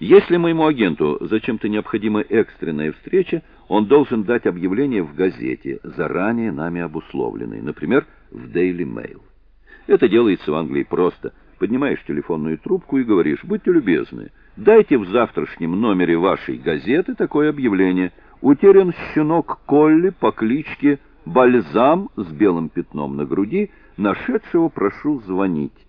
Если моему агенту зачем-то необходима экстренная встреча, он должен дать объявление в газете, заранее нами обусловленной, например, в Daily Mail. Это делается в Англии просто. Поднимаешь телефонную трубку и говоришь: "Будьте любезны, дайте в завтрашнем номере вашей газеты такое объявление: утерян щенок Колли по кличке Бальзам с белым пятном на груди, нашедшего прошу звонить".